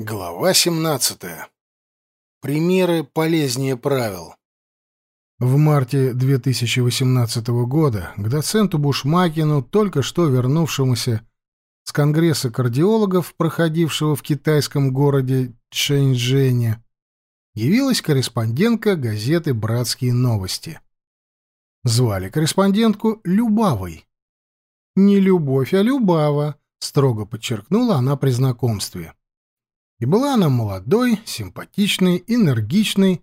Глава 17. Примеры полезнее правил. В марте 2018 года к доценту Бушмакину, только что вернувшемуся с Конгресса кардиологов, проходившего в китайском городе Чэньчжэне, явилась корреспондентка газеты «Братские новости». Звали корреспондентку Любавой. «Не Любовь, а Любава», — строго подчеркнула она при знакомстве. И была она молодой, симпатичной, энергичной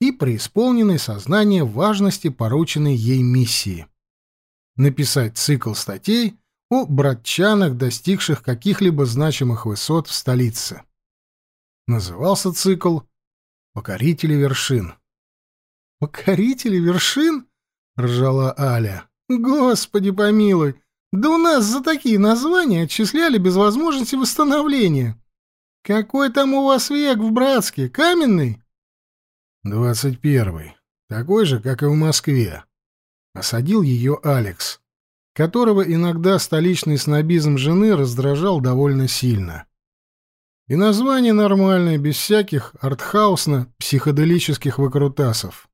и преисполненной сознания важности порученной ей миссии. Написать цикл статей о братчанах, достигших каких-либо значимых высот в столице. Назывался цикл «Покорители вершин». «Покорители вершин?» — ржала Аля. «Господи помилуй! Да у нас за такие названия отчисляли без возможности восстановления!» Какой там у вас век в Братске? Каменный? Двадцать первый. Такой же, как и в Москве. Осадил ее Алекс, которого иногда столичный снобизм жены раздражал довольно сильно. И название нормальное, без всяких артхаусно-психоделических выкрутасов.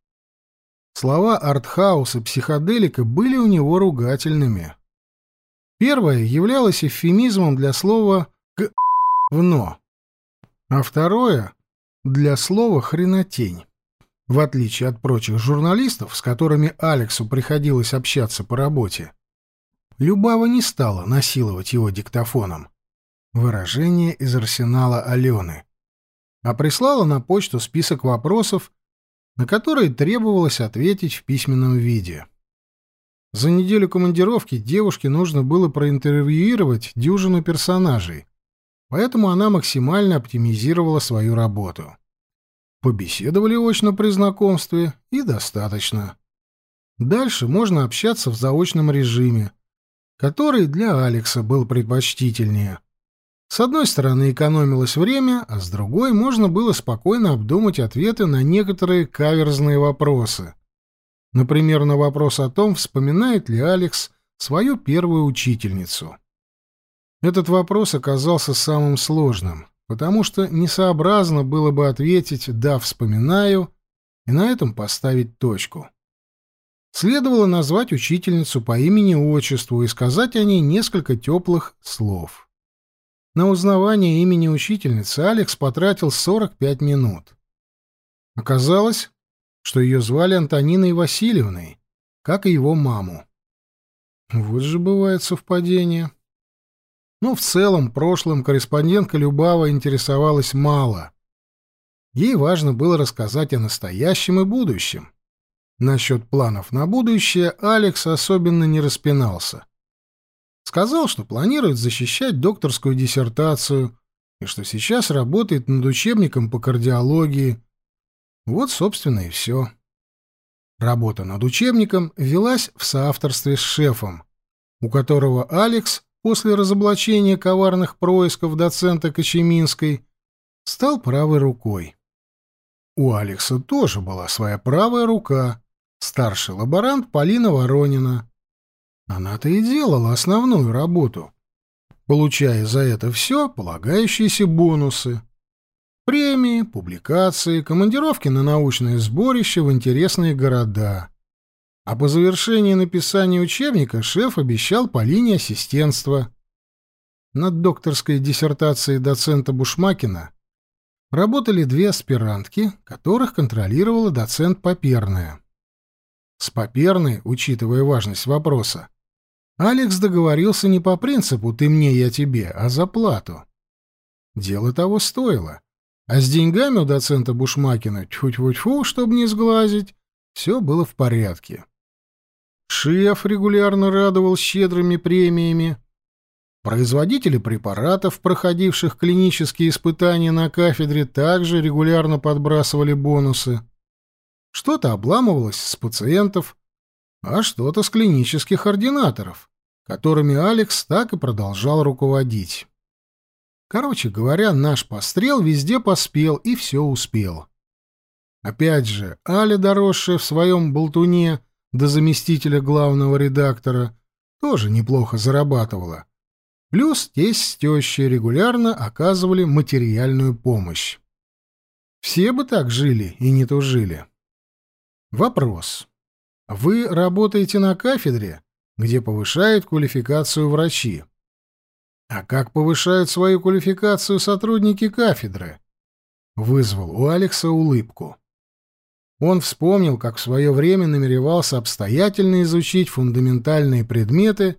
Слова артхаус и психоделика были у него ругательными. Первое являлось эвфемизмом для слова «г***вно», а второе — для слова «хренотень». В отличие от прочих журналистов, с которыми Алексу приходилось общаться по работе, Любава не стала насиловать его диктофоном. Выражение из арсенала Алены. А прислала на почту список вопросов, на которые требовалось ответить в письменном виде. За неделю командировки девушке нужно было проинтервьюировать дюжину персонажей, поэтому она максимально оптимизировала свою работу. Побеседовали очно при знакомстве, и достаточно. Дальше можно общаться в заочном режиме, который для Алекса был предпочтительнее. С одной стороны экономилось время, а с другой можно было спокойно обдумать ответы на некоторые каверзные вопросы. Например, на вопрос о том, вспоминает ли Алекс свою первую учительницу. Этот вопрос оказался самым сложным, потому что несообразно было бы ответить «да, вспоминаю» и на этом поставить точку. Следовало назвать учительницу по имени-отчеству и сказать о ней несколько теплых слов. На узнавание имени учительницы Алекс потратил 45 минут. Оказалось, что ее звали Антониной Васильевной, как и его маму. Вот же бывает совпадение. Но в целом прошлым корреспондентка Любава интересовалась мало. Ей важно было рассказать о настоящем и будущем. Насчет планов на будущее Алекс особенно не распинался. Сказал, что планирует защищать докторскую диссертацию и что сейчас работает над учебником по кардиологии. Вот, собственно, и все. Работа над учебником велась в соавторстве с шефом, у которого Алекс после разоблачения коварных происков доцента Кочеминской стал правой рукой. У Алекса тоже была своя правая рука, старший лаборант Полина Воронина. Она-то и делала основную работу, получая за это все полагающиеся бонусы. Премии, публикации, командировки на научное сборище в интересные города. А по завершении написания учебника шеф обещал Полине ассистентство. Над докторской диссертацией доцента Бушмакина работали две аспирантки, которых контролировала доцент Поперная. С Поперной, учитывая важность вопроса, Алекс договорился не по принципу «ты мне, я тебе», а за плату. Дело того стоило. А с деньгами у доцента Бушмакина, тьфу-тьфу-тьфу, чтобы не сглазить, все было в порядке. Шеф регулярно радовал щедрыми премиями. Производители препаратов, проходивших клинические испытания на кафедре, также регулярно подбрасывали бонусы. Что-то обламывалось с пациентов, а что-то с клинических ординаторов, которыми Алекс так и продолжал руководить. Короче говоря, наш пострел везде поспел и все успел. Опять же, Аля, доросшая в своем болтуне, до заместителя главного редактора, тоже неплохо зарабатывала. Плюс тесть с тещей регулярно оказывали материальную помощь. Все бы так жили и не тужили. Вопрос. Вы работаете на кафедре, где повышают квалификацию врачи. А как повышают свою квалификацию сотрудники кафедры? Вызвал у Алекса улыбку. Он вспомнил, как в свое время намеревался обстоятельно изучить фундаментальные предметы,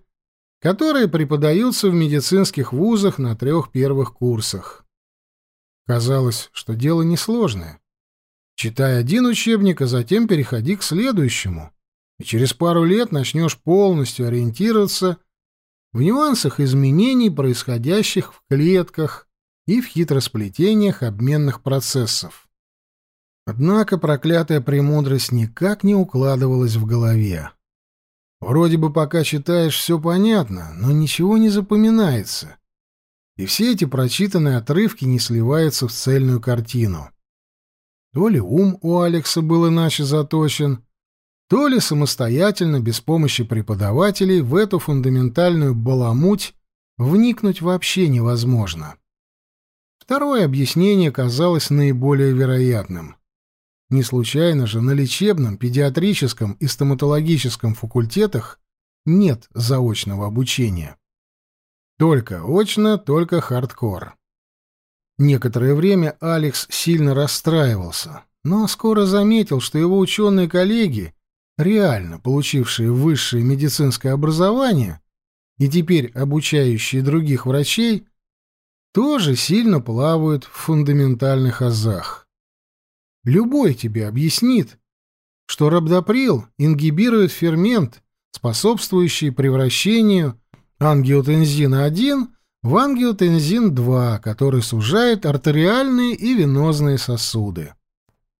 которые преподаются в медицинских вузах на трех первых курсах. Казалось, что дело несложное. Читай один учебник, а затем переходи к следующему, и через пару лет начнешь полностью ориентироваться в нюансах изменений, происходящих в клетках и в хитросплетениях обменных процессов. Однако проклятая премудрость никак не укладывалась в голове. Вроде бы пока читаешь все понятно, но ничего не запоминается. И все эти прочитанные отрывки не сливаются в цельную картину. То ли ум у Алекса был иначе заточен, то ли самостоятельно, без помощи преподавателей, в эту фундаментальную баламуть вникнуть вообще невозможно. Второе объяснение казалось наиболее вероятным. Не случайно же на лечебном, педиатрическом и стоматологическом факультетах нет заочного обучения. Только очно, только хардкор. Некоторое время Алекс сильно расстраивался, но скоро заметил, что его ученые-коллеги, реально получившие высшее медицинское образование и теперь обучающие других врачей, тоже сильно плавают в фундаментальных азах. Любой тебе объяснит, что рабдоприл ингибирует фермент, способствующий превращению ангиотензина-1 в ангиотензин-2, который сужает артериальные и венозные сосуды.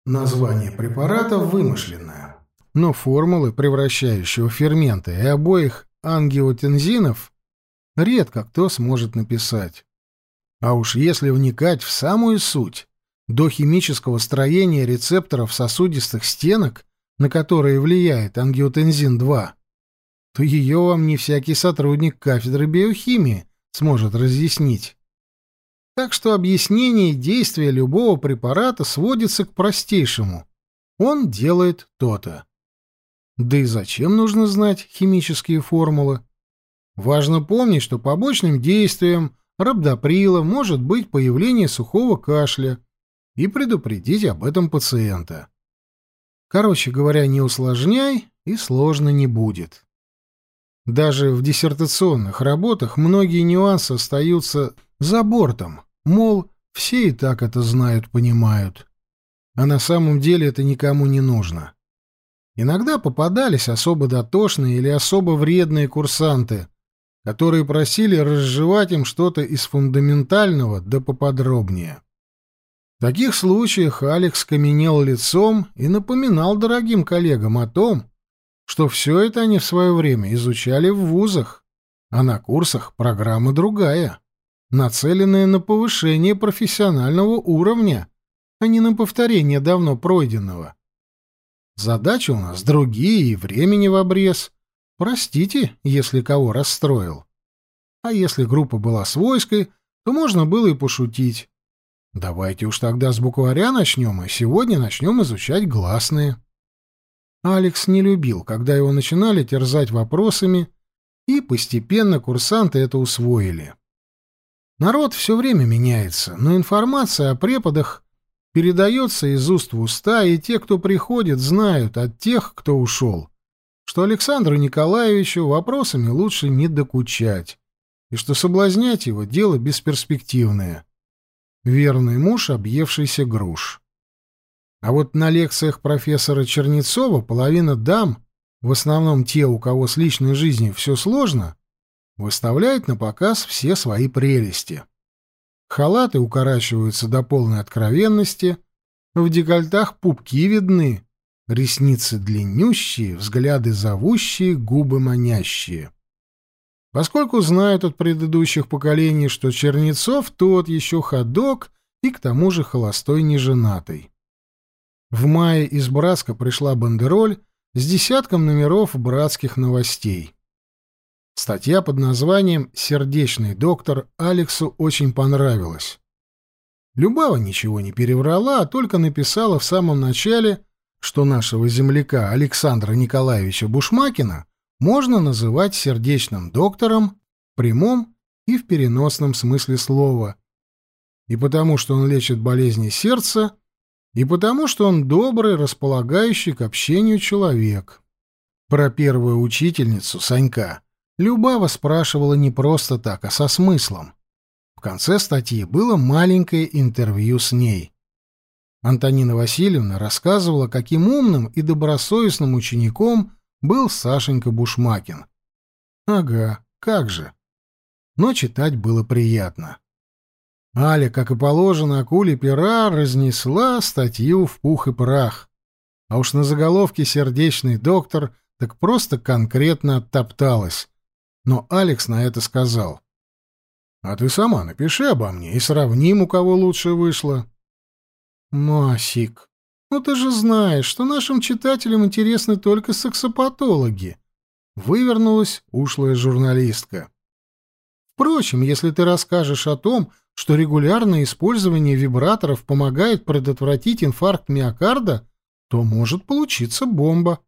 Название препарата вымышленное, но формулы превращающего фермента и обоих ангиотензинов редко кто сможет написать. А уж если вникать в самую суть, до химического строения рецепторов сосудистых стенок, на которые влияет ангиотензин-2, то ее вам не всякий сотрудник кафедры биохимии сможет разъяснить. Так что объяснение действия любого препарата сводится к простейшему. Он делает то-то. Да и зачем нужно знать химические формулы? Важно помнить, что побочным действием рабдоприла может быть появление сухого кашля, и предупредить об этом пациента. Короче говоря, не усложняй, и сложно не будет. Даже в диссертационных работах многие нюансы остаются за бортом, мол, все и так это знают, понимают. А на самом деле это никому не нужно. Иногда попадались особо дотошные или особо вредные курсанты, которые просили разжевать им что-то из фундаментального да поподробнее. Таких случаях Алекс каменел лицом и напоминал дорогим коллегам о том, что все это они в свое время изучали в вузах, а на курсах программа другая, нацеленная на повышение профессионального уровня, а не на повторение давно пройденного. Задачи у нас другие и времени в обрез. Простите, если кого расстроил. А если группа была свойской, то можно было и пошутить. Давайте уж тогда с букваря начнем, и сегодня начнем изучать гласные. Алекс не любил, когда его начинали терзать вопросами, и постепенно курсанты это усвоили. Народ все время меняется, но информация о преподах передается из уст в уста, и те, кто приходит, знают от тех, кто ушел, что Александру Николаевичу вопросами лучше не докучать, и что соблазнять его — дело бесперспективное верный муж объевшийся груш. А вот на лекциях профессора Чернецова половина дам, в основном те, у кого с личной жизнью все сложно, выставляют на показ все свои прелести. Халаты укорачиваются до полной откровенности, в декольтах пупки видны, ресницы длиннющие, взгляды зовущие, губы манящие. Поскольку знают от предыдущих поколений, что Чернецов тот еще ходок и к тому же холостой неженатый. В мае из Братска пришла бандероль с десятком номеров братских новостей. Статья под названием «Сердечный доктор» Алексу очень понравилась. Любава ничего не переврала, а только написала в самом начале, что нашего земляка Александра Николаевича Бушмакина можно называть сердечным доктором в прямом и в переносном смысле слова. И потому, что он лечит болезни сердца, и потому, что он добрый, располагающий к общению человек. Про первую учительницу, Санька, Любава спрашивала не просто так, а со смыслом. В конце статьи было маленькое интервью с ней. Антонина Васильевна рассказывала, каким умным и добросовестным учеником был Сашенька Бушмакин. Ага, как же. Но читать было приятно. Аля, как и положено, акуле пера разнесла статью в пух и прах. А уж на заголовке «Сердечный доктор» так просто конкретно оттопталась. Но Алекс на это сказал. «А ты сама напиши обо мне и сравним, у кого лучше вышло». «Масик, ну ты же знаешь, что нашим читателям интересны только сексопатологи», — вывернулась ушлая журналистка. «Впрочем, если ты расскажешь о том, что регулярное использование вибраторов помогает предотвратить инфаркт миокарда, то может получиться бомба».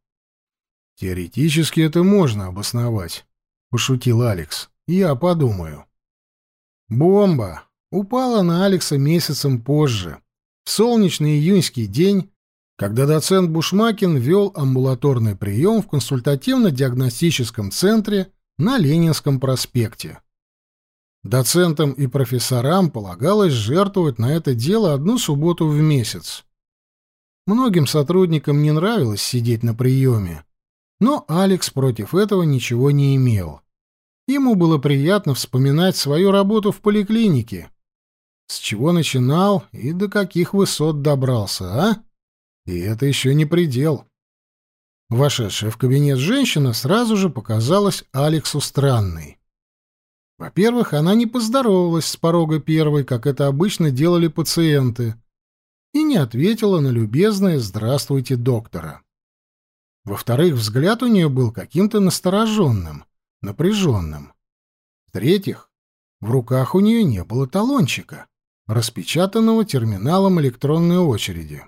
«Теоретически это можно обосновать», — пошутил Алекс. «Я подумаю». Бомба упала на Алекса месяцем позже, в солнечный июньский день, когда доцент Бушмакин вел амбулаторный прием в консультативно-диагностическом центре на Ленинском проспекте. Доцентам и профессорам полагалось жертвовать на это дело одну субботу в месяц. Многим сотрудникам не нравилось сидеть на приеме, но Алекс против этого ничего не имел. Ему было приятно вспоминать свою работу в поликлинике. С чего начинал и до каких высот добрался, а? И это еще не предел. Вошедшая в кабинет женщина сразу же показалась Алексу странной. Во-первых, она не поздоровалась с порога первой, как это обычно делали пациенты, и не ответила на любезное «Здравствуйте, доктора». Во-вторых, взгляд у нее был каким-то настороженным, напряженным. В-третьих, в руках у нее не было талончика, распечатанного терминалом электронной очереди.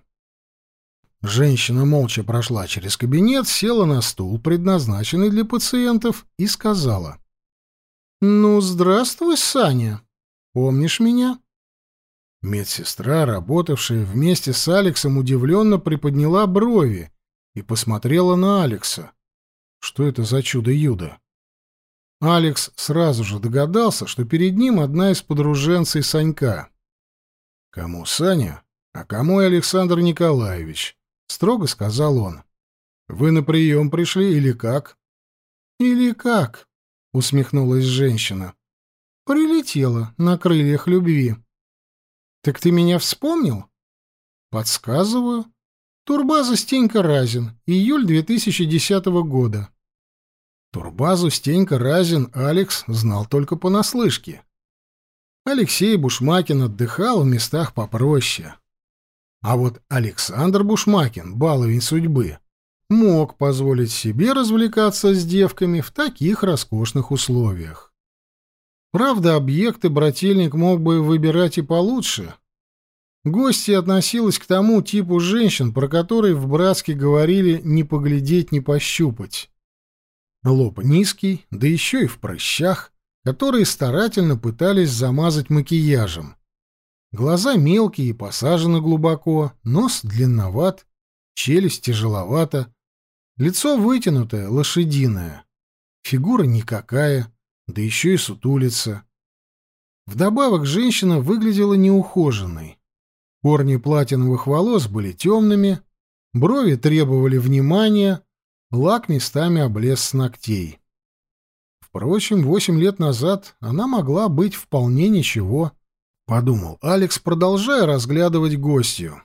Женщина молча прошла через кабинет, села на стул, предназначенный для пациентов, и сказала. «Ну, здравствуй, Саня. Помнишь меня?» Медсестра, работавшая вместе с Алексом, удивленно приподняла брови и посмотрела на Алекса. Что это за чудо-юдо? Алекс сразу же догадался, что перед ним одна из подруженцей Санька. «Кому Саня, а кому Александр Николаевич?» — строго сказал он. «Вы на прием пришли или как?» «Или как?» — усмехнулась женщина. «Прилетела на крыльях любви». «Так ты меня вспомнил?» «Подсказываю. Турбаза Стенька Разин. Июль 2010 года. Турбазу Стенька Разин Алекс знал только понаслышке. Алексей Бушмакин отдыхал в местах попроще. А вот Александр Бушмакин, баловень судьбы, мог позволить себе развлекаться с девками в таких роскошных условиях. Правда, объекты брательник мог бы выбирать и получше, Гостья относилась к тому типу женщин, про которые в Братске говорили «не поглядеть, не пощупать». Лоб низкий, да еще и в прыщах, которые старательно пытались замазать макияжем. Глаза мелкие и посажены глубоко, нос длинноват, челюсть тяжеловата, лицо вытянутое, лошадиное, фигура никакая, да еще и сутулица. Вдобавок женщина выглядела неухоженной. Корни платиновых волос были темными, брови требовали внимания, лак местами облез с ногтей. Впрочем, восемь лет назад она могла быть вполне ничего, — подумал Алекс, продолжая разглядывать гостью.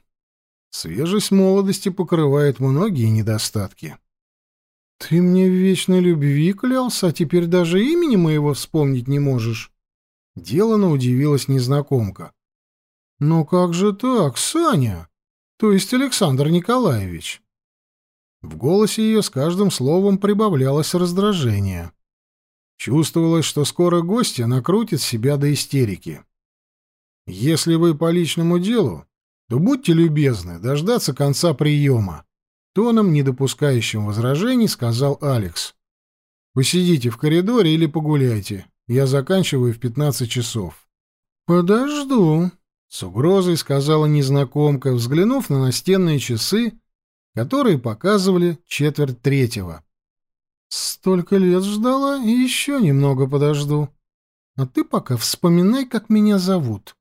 Свежесть молодости покрывает многие недостатки. — Ты мне в вечной любви клялся, а теперь даже имени моего вспомнить не можешь? Делано удивилась незнакомка. «Но как же так, Саня? То есть Александр Николаевич?» В голосе ее с каждым словом прибавлялось раздражение. Чувствовалось, что скоро гостья накрутит себя до истерики. «Если вы по личному делу, то будьте любезны дождаться конца приема», — тоном, не допускающим возражений, сказал Алекс. «Посидите в коридоре или погуляйте. Я заканчиваю в пятнадцать часов». «Подожду», — с угрозой сказала незнакомка, взглянув на настенные часы, которые показывали четверть третьего. «Столько лет ждала, и еще немного подожду. А ты пока вспоминай, как меня зовут».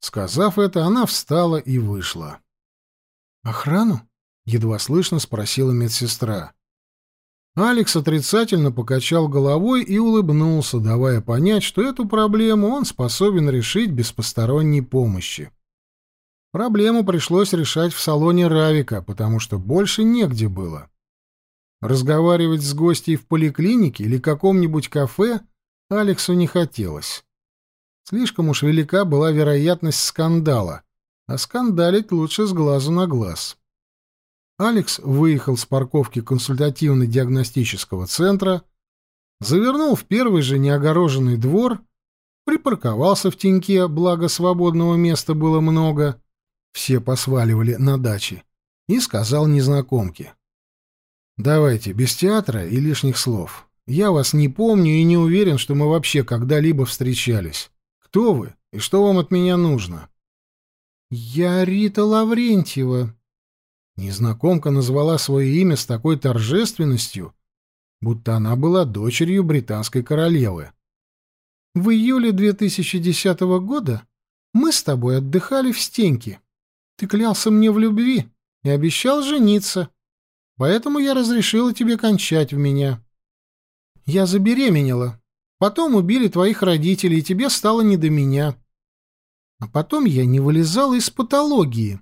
Сказав это, она встала и вышла. «Охрану?» — едва слышно спросила медсестра. Алекс отрицательно покачал головой и улыбнулся, давая понять, что эту проблему он способен решить без посторонней помощи. Проблему пришлось решать в салоне Равика, потому что больше негде было. Разговаривать с гостьей в поликлинике или каком-нибудь кафе Алексу не хотелось. Слишком уж велика была вероятность скандала, а скандалить лучше с глазу на глаз. Алекс выехал с парковки консультативно-диагностического центра, завернул в первый же неогороженный двор, припарковался в теньке, благо свободного места было много, все посваливали на даче, и сказал незнакомке. «Давайте, без театра и лишних слов. Я вас не помню и не уверен, что мы вообще когда-либо встречались. Кто вы и что вам от меня нужно? Я Рита Лаврентьева. Незнакомка назвала свое имя с такой торжественностью, будто она была дочерью британской королевы. В июле 2010 года мы с тобой отдыхали в Стеньке. Ты клялся мне в любви и обещал жениться, поэтому я разрешила тебе кончать в меня. Я забеременела, Потом убили твоих родителей, и тебе стало не до меня. А потом я не вылезала из патологии.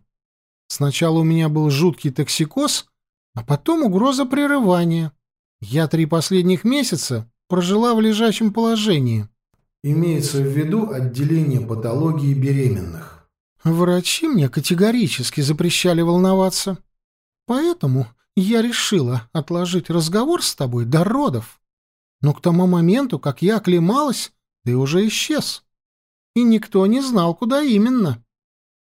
Сначала у меня был жуткий токсикоз, а потом угроза прерывания. Я три последних месяца прожила в лежачем положении. Имеется в виду отделение патологии беременных. Врачи мне категорически запрещали волноваться. Поэтому я решила отложить разговор с тобой до родов. Но к тому моменту, как я оклемалась, ты уже исчез. И никто не знал, куда именно.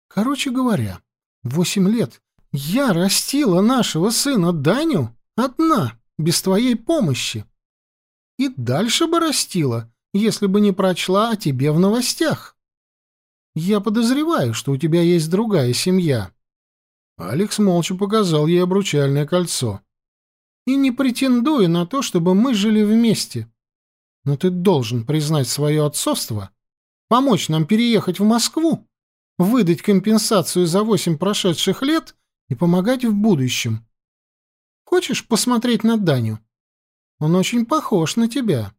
Короче говоря, восемь лет я растила нашего сына Даню одна, без твоей помощи. И дальше бы растила, если бы не прочла о тебе в новостях. Я подозреваю, что у тебя есть другая семья. Алекс молча показал ей обручальное кольцо и не претендую на то, чтобы мы жили вместе. Но ты должен признать свое отцовство, помочь нам переехать в Москву, выдать компенсацию за восемь прошедших лет и помогать в будущем. Хочешь посмотреть на Даню? Он очень похож на тебя».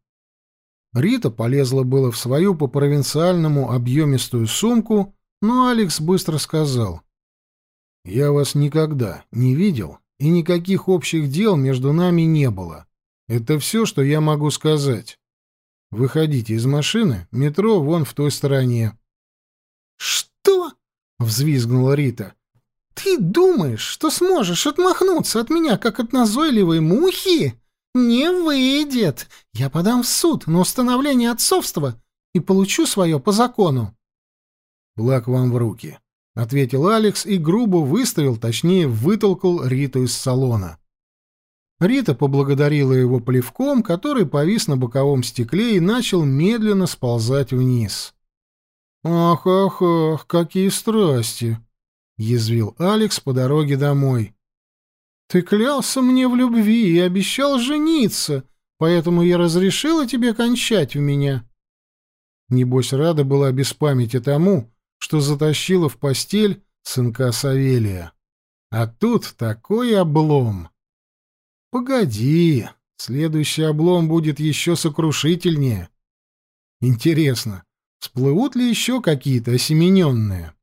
Рита полезла было в свою по-провинциальному объемистую сумку, но Алекс быстро сказал. «Я вас никогда не видел и никаких общих дел между нами не было. Это все, что я могу сказать. Выходите из машины, метро вон в той стороне. Что? взвизгнула Рита. Ты думаешь, что сможешь отмахнуться от меня, как от назойливой мухи? Не выйдет. Я подам в суд на установление отцовства и получу свое по закону. Благ вам в руки. — ответил Алекс и грубо выставил, точнее, вытолкал Риту из салона. Рита поблагодарила его плевком, который повис на боковом стекле и начал медленно сползать вниз. «Ах, ах, ах, какие страсти!» — язвил Алекс по дороге домой. «Ты клялся мне в любви и обещал жениться, поэтому я разрешила тебе кончать в меня». Небось, рада была без памяти тому, что затащила в постель сынка Савелия. А тут такой облом. Погоди, следующий облом будет еще сокрушительнее. Интересно, всплывут ли еще какие-то осемененные?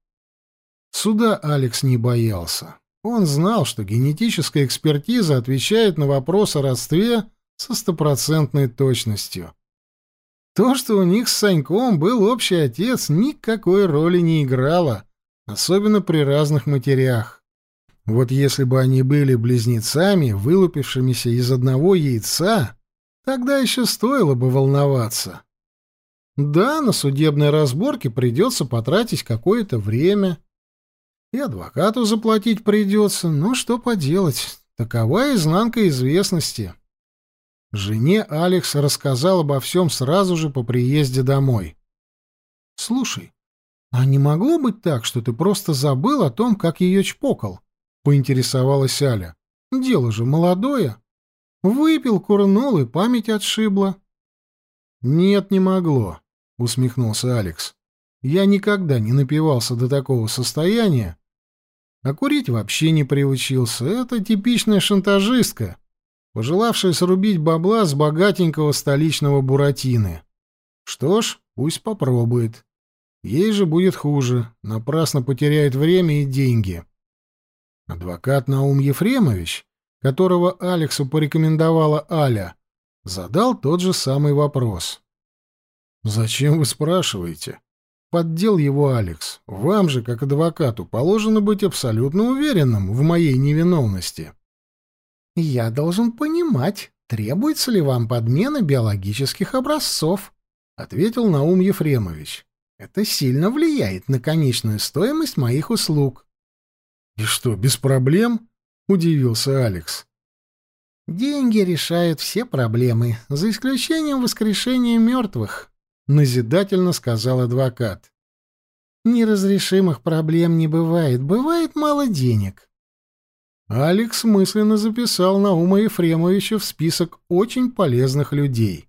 Суда Алекс не боялся. Он знал, что генетическая экспертиза отвечает на вопрос о родстве со стопроцентной точностью. То, что у них с Саньком был общий отец, никакой роли не играло, особенно при разных матерях. Вот если бы они были близнецами, вылупившимися из одного яйца, Тогда еще стоило бы волноваться. Да, на судебной разборке придется потратить какое-то время. И адвокату заплатить придется, но что поделать, такова изнанка известности. Жене Алекс рассказал обо всем сразу же по приезде домой. «Слушай, а не могло быть так, что ты просто забыл о том, как ее чпокал?» — поинтересовалась Аля. «Дело же молодое. Выпил, курнул и память отшибла». «Нет, не могло», — усмехнулся Алекс. «Я никогда не напивался до такого состояния, а курить вообще не приучился. Это типичная шантажистка, пожелавшая срубить бабла с богатенького столичного буратины. Что ж, пусть попробует. Ей же будет хуже, напрасно потеряет время и деньги. Адвокат Наум Ефремович, которого Алексу порекомендовала Аля, задал тот же самый вопрос. «Зачем вы спрашиваете?» Поддел его Алекс. «Вам же, как адвокату, положено быть абсолютно уверенным в моей невиновности». «Я должен понимать, требуется ли вам подмена биологических образцов», — ответил Наум Ефремович. «Это сильно влияет на конечную стоимость моих услуг». «И что, без проблем?» — удивился Алекс. «Деньги решают все проблемы, за исключением воскрешения мертвых», — назидательно сказал адвокат. «Неразрешимых проблем не бывает, бывает мало денег». Алекс мысленно записал Наума Ефремовича в список очень полезных людей.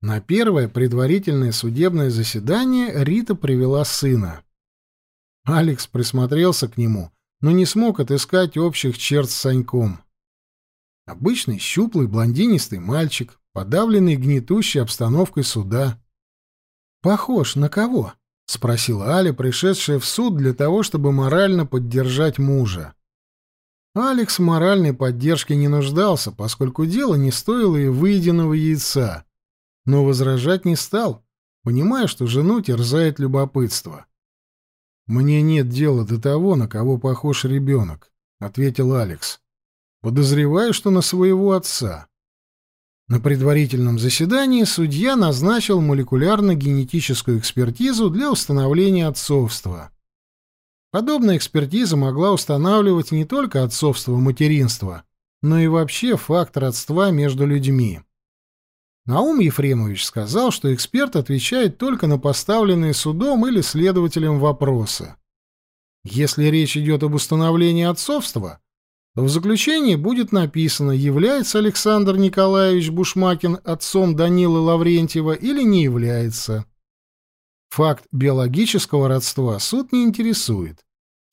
На первое предварительное судебное заседание Рита привела сына. Алекс присмотрелся к нему, но не смог отыскать общих черт с Саньком. Обычный щуплый блондинистый мальчик, подавленный гнетущей обстановкой суда. «Похож на кого?» — спросила Аля, пришедшая в суд для того, чтобы морально поддержать мужа. Алекс моральной поддержке не нуждался, поскольку дело не стоило и выеденного яйца, но возражать не стал, понимая, что жену терзает любопытство. «Мне нет дела до того, на кого похож ребенок», — ответил Алекс. «Подозреваю, что на своего отца». На предварительном заседании судья назначил молекулярно-генетическую экспертизу для установления отцовства. Подобная экспертиза могла устанавливать не только отцовство материнства, но и вообще факт родства между людьми. Наум Ефремович сказал, что эксперт отвечает только на поставленные судом или следователем вопросы. Если речь идет об установлении отцовства, то в заключении будет написано, является Александр Николаевич Бушмакин отцом Данилы Лаврентьева или не является. Факт биологического родства суд не интересует.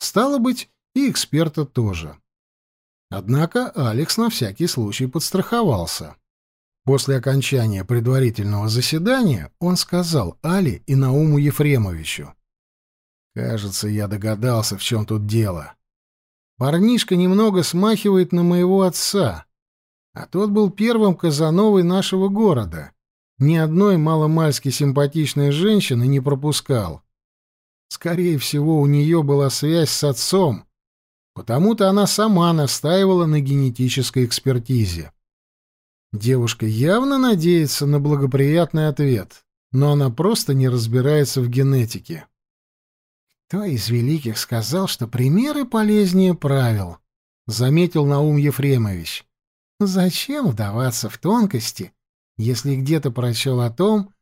Стало быть, и эксперта тоже. Однако Алекс на всякий случай подстраховался. После окончания предварительного заседания он сказал Але и Науму Ефремовичу. «Кажется, я догадался, в чем тут дело. Парнишка немного смахивает на моего отца, а тот был первым Казановой нашего города ни одной маломальски симпатичной женщины не пропускал. Скорее всего, у нее была связь с отцом, потому-то она сама настаивала на генетической экспертизе. Девушка явно надеется на благоприятный ответ, но она просто не разбирается в генетике. «Кто из великих сказал, что примеры полезнее правил?» — заметил Наум Ефремович. «Зачем вдаваться в тонкости, если где-то прочел о том,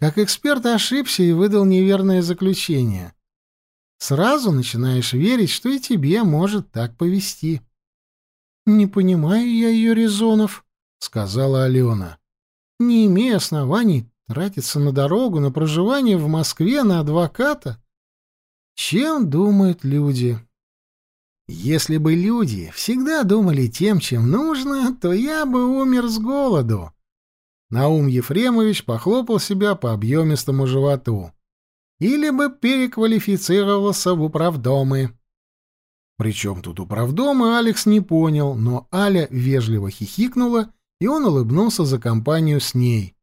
как эксперт ошибся и выдал неверное заключение. Сразу начинаешь верить, что и тебе может так повести. «Не понимаю я ее резонов», — сказала Алена. «Не имея оснований тратиться на дорогу, на проживание в Москве, на адвоката. Чем думают люди?» «Если бы люди всегда думали тем, чем нужно, то я бы умер с голоду», Наум Ефремович похлопал себя по объемистому животу. Или бы переквалифицировался в управдомы. Причем тут управдомы Алекс не понял, но Аля вежливо хихикнула, и он улыбнулся за компанию с ней.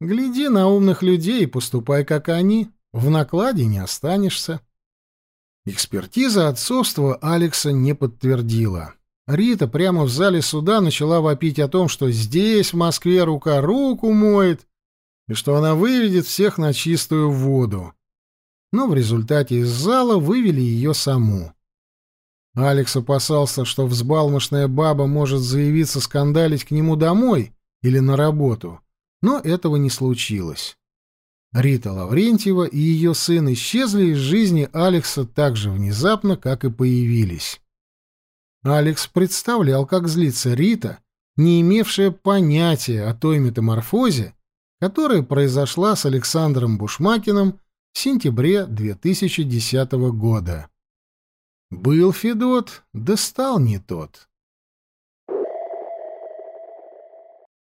«Гляди на умных людей и поступай, как они. В накладе не останешься». Экспертиза отцовства Алекса не подтвердила. Рита прямо в зале суда начала вопить о том, что здесь, в Москве, рука руку моет, и что она выведет всех на чистую воду. Но в результате из зала вывели ее саму. Алекс опасался, что взбалмошная баба может заявиться скандалить к нему домой или на работу, но этого не случилось. Рита Лаврентьева и ее сын исчезли из жизни Алекса так же внезапно, как и появились. Алекс представлял, как злится Рита, не имевшая понятия о той метаморфозе, которая произошла с Александром Бушмакиным в сентябре 2010 года. Был Федот, да стал не тот.